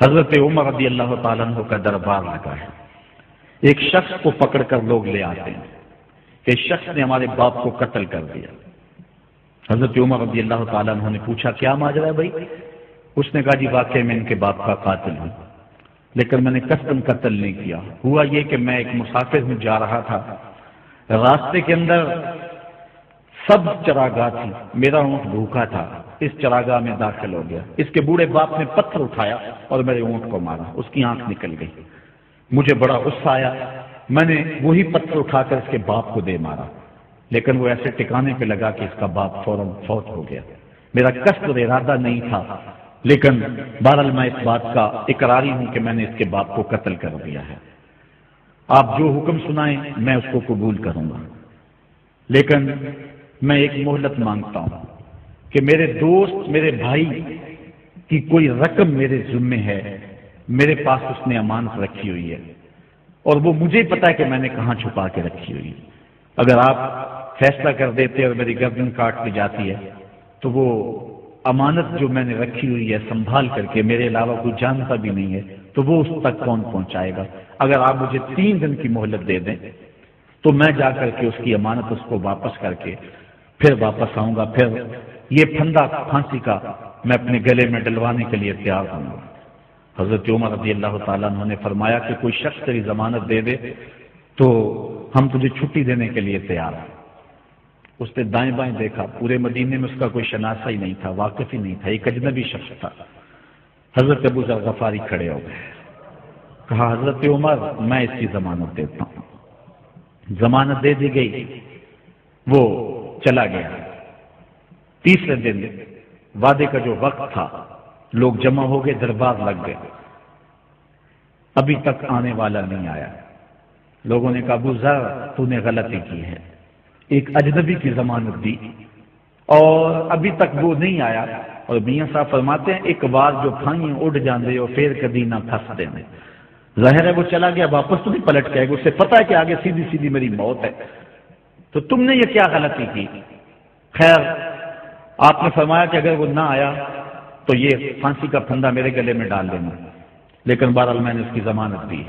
حضرت عمر رضی اللہ تعالیٰ عنہ کا دربار لگا ہے۔ ایک شخص کو پکڑ کر لوگ لے آتے ہیں کہ شخص نے ہمارے باپ کو قتل کر دیا۔ حضرت عمر رضی اللہ تعالیٰ عنہ نے پوچھا، کیا ماجرا ہے بھائی؟ اس نے کہا جی واقعی میں ان کے باپ کا قاتل ہوں، لیکن میں نے کسٹم قتل نہیں کیا۔ ہوا یہ کہ میں ایک مسافر ہوں، جا رہا تھا۔ راستے کے اندر سب چراگاہ تھی۔ میرا اونٹ بھوکا تھا۔ اس چراگاہ میں داخل ہو گیا۔ اس کے بوڑھے باپ نے پتھر اٹھایا اور میرے اونٹ کو مارا۔ اس کی آنکھ نکل گئی۔ مجھے بڑا غصہ آیا۔ میں نے وہی پتھر اٹھا کر اس کے باپ کو دے مارا۔ لیکن وہ ایسے ٹکانے پہ لگا کہ اس کا باپ فوراً فوت ہو گیا۔ میرا کشت اور ارادہ نہیں تھا۔ لیکن بہرحال میں اس بات کا اقراری ہوں کہ میں نے اس کے باپ کو قتل کر دیا ہے۔ آپ جو حکم سنائیں، میں اس کو قبول کروں گا۔ لیکن میں ایک مہلت مانگتا ہوں کہ میرے دوست، میرے بھائی کی کوئی رقم میرے ذمے ہے، میرے پاس اس نے امانت رکھی ہوئی ہے اور وہ مجھے پتا ہے کہ میں نے کہاں چھپا کے رکھی ہوئی اگر آپ فیصلہ کر دیتے اور میری گردن کاٹ لی جاتی ہے، تو وہ امانت جو میں نے رکھی ہوئی ہے سنبھال کر کے میرے علاوہ کوئی جانتا بھی نہیں ہے، تو وہ اس تک کون پہنچائے گا؟ اگر آپ مجھے تین دن کی مہلت دے دیں، تو میں جا کر کے اس کی امانت اس کو واپس کر کے پھر واپس آؤں گا، پھر یہ پھندا پھانسی کا میں اپنے گلے میں ڈلوانے کے لیے تیار ہوں گا۔ حضرت عمر رضی اللہ تعالیٰ نے فرمایا کہ کوئی شخص تیری ضمانت دے دے تو ہم تجھے چھٹی دینے کے لیے تیار ہیں۔ اس نے دائیں بائیں دیکھا، پورے مدینے میں اس کا کوئی شناسا ہی نہیں تھا، واقف ہی نہیں تھا، ایک اجنبی شخص تھا۔ حضرت ابو ذر غفاری کھڑے ہو گئے۔ کہا، حضرت عمر، میں اس کی ضمانت دیتا ہوں۔ ضمانت دے دی گئی۔ وہ چلا گیا۔ تیسرے دن وعدے کا جو وقت تھا، لوگ جمع ہو گئے، دربار لگ گئے۔ ابھی تک آنے والا نہیں آیا۔ لوگوں نے کہا، ابو ذر، تو نے غلطی کی ہے۔ ایک اجنبی کی ضمانت دی۔ اور ابھی تک وہ نہیں آیا۔ اور میاں صاحب فرماتے ہیں، ایک بار جو پھائیں اڑ جاندے اور پھر کبھی نہ پھنس دیں ظاہر ہے وہ چلا گیا، واپس تو نہیں پلٹ کے اسے پتا ہے کہ آگے سیدھی سیدھی میری موت ہے۔ تو تم نے یہ کیا غلطی کی؟ خیر، آپ نے فرمایا کہ اگر وہ نہ آیا تو یہ پھانسی کا پھندا میرے گلے میں ڈال دینا لیکن بہرحال میں نے اس کی ضمانت دی۔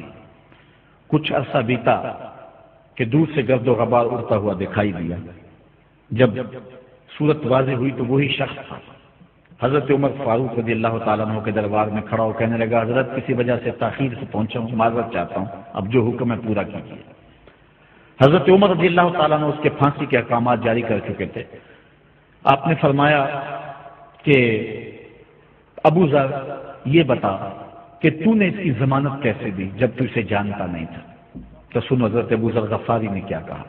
کچھ عرصہ بیتا کہ دور سے گرد و غبار اڑتا ہوا دکھائی دیا۔ جب صورت واضح ہوئی تو وہی شخص تھا۔ حضرت عمر فاروق رضی اللہ تعالیٰ عنہ کے دربار میں کھڑا ہو کہنے لگا، حضرت، کسی وجہ سے تاخیر سے پہنچا ہوں معذرت چاہتا ہوں، اب جو حکم ہے پورا کیجیے۔ حضرت عمر رضی اللہ تعالیٰ نے اس کے پھانسی کے احکامات جاری کر چکے تھے۔ آپ نے فرمایا کہ ابو ذر یہ بتا کہ تو نے اس کی ضمانت کیسے دی جب تو اسے جانتا نہیں تھا۔ تو سن حضرت ابو ذر غفاری نے کیا کہا؟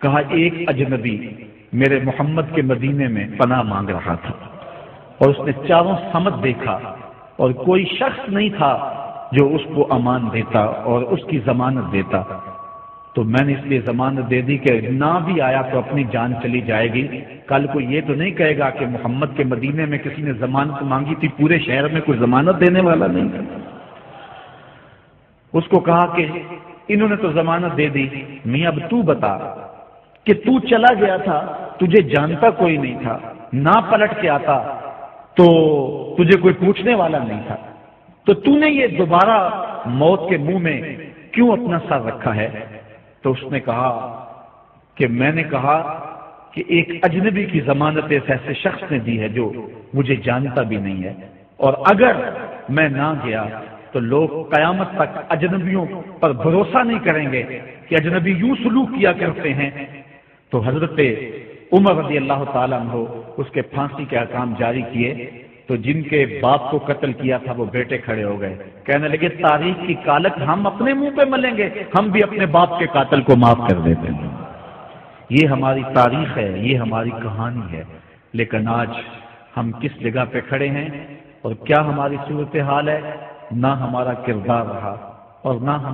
کہا، ایک اجنبی میرے محمد کے مدینے میں پناہ مانگ رہا تھا اور اس نے چاروں سمت دیکھا اور کوئی شخص نہیں تھا جو اس کو امان دیتا اور اس کی ضمانت دیتا۔ تو میں نے اس لیے ضمانت دے دی کہ نہ بھی آیا تو اپنی جان چلی جائے گی۔ کل کو یہ تو نہیں کہے گا کہ محمد کے مدینے میں کسی نے ضمانت مانگی تھی، پورے شہر میں کوئی ضمانت دینے والا نہیں تھا۔ اس کو کہا کہ انہوں نے تو ضمانت دے دی۔ میں اب تو بتا کہ تو چلا گیا تھا، تجھے جانتا کوئی نہیں تھا، نہ پلٹ کے آتا تو تجھے کوئی پوچھنے والا نہیں تھا۔ تو تو نے یہ دوبارہ موت کے منہ میں کیوں اپنا سر رکھا ہے؟ تو اس نے کہا کہ میں نے کہا کہ ایک اجنبی کی ضمانت ایک ایسے شخص نے دی ہے جو مجھے جانتا بھی نہیں ہے۔ اور اگر میں نہ گیا تو لوگ قیامت تک اجنبیوں پر بھروسہ نہیں کریں گے کہ اجنبی یوں سلوک کیا کرتے ہیں۔ تو حضرت عمر رضی اللہ تعالیٰ عنہ اس کے پھانسی کے احکام جاری کیے۔ تو جن کے باپ کو قتل کیا تھا، وہ بیٹے کھڑے ہو گئے۔ کہنے لگے، تاریخ کی کالک ہم اپنے منہ پہ ملیں گے، ہم بھی اپنے باپ کے قاتل کو معاف کر دیتے ہیں۔ یہ ہماری تاریخ ہے، یہ ہماری کہانی ہے۔ لیکن آج ہم کس جگہ پہ کھڑے ہیں اور کیا ہماری صورت حال ہے، نہ ہمارا کردار رہا اور نہ ہم